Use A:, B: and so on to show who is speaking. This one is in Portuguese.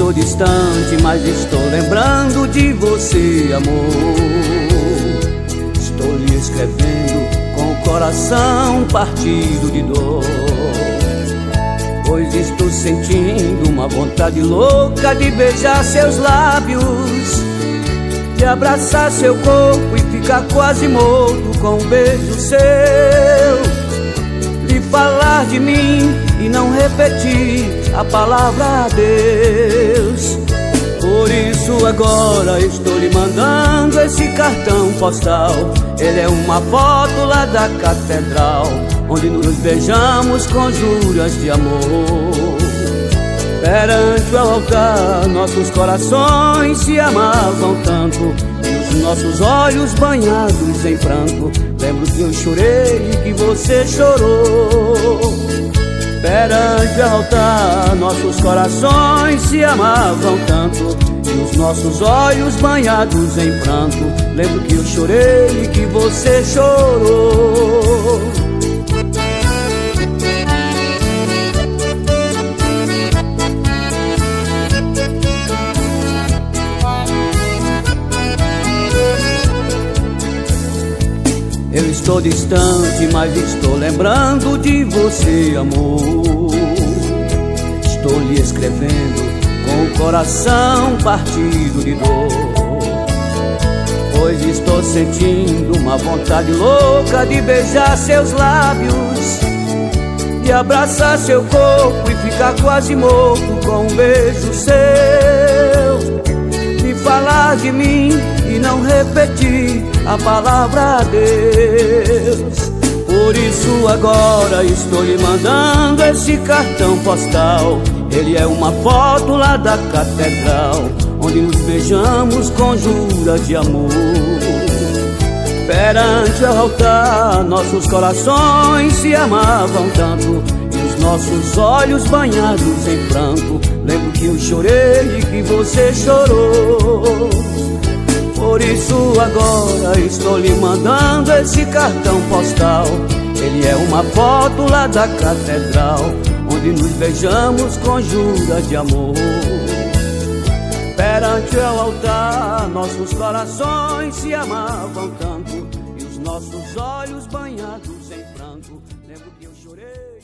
A: estou distante, mas estou lembrando de você, amor. Estou lhe escrevendo com o coração partido de dor. Pois estou sentindo uma vontade louca de beijar seus lábios, de abraçar seu corpo e ficar quase morto com um beijo seu. De falar de mim e não repetir a palavra Deus. Por isso agora estou lhe mandando esse cartão postal. Ele é uma foto lá da catedral, onde nos beijamos com juras de amor. Perante o altar, nossos corações se amavam tanto, e os nossos olhos banhados em pranto. Lembro que eu chorei e que você chorou. Perante altar, nossos corações se amavam tanto E os nossos olhos banhados em pranto Lembro que eu chorei e que você chorou Eu estou distante, mas estou lembrando de você, amor. Estou lhe escrevendo com o coração partido de dor. Pois estou sentindo uma vontade louca de beijar seus lábios, de abraçar seu corpo e ficar quase morto com um beijo seu, de falar de mim e não repetir a palavra Deus. Por isso agora estou lhe mandando esse cartão postal. Ele é uma foto lá da catedral, onde nos beijamos com juras de amor. Perante o altar, nossos corações se amavam tanto, e os nossos olhos banhados em pranto. Lembro que eu chorei e que você chorou. Por isso agora estou lhe mandando esse cartão postal. Ele é uma foto lá da catedral, onde nos beijamos com juras de amor. Perante o altar, nossos corações se amavam tanto, e os nossos olhos banhados em pranto. Lembro que eu chorei.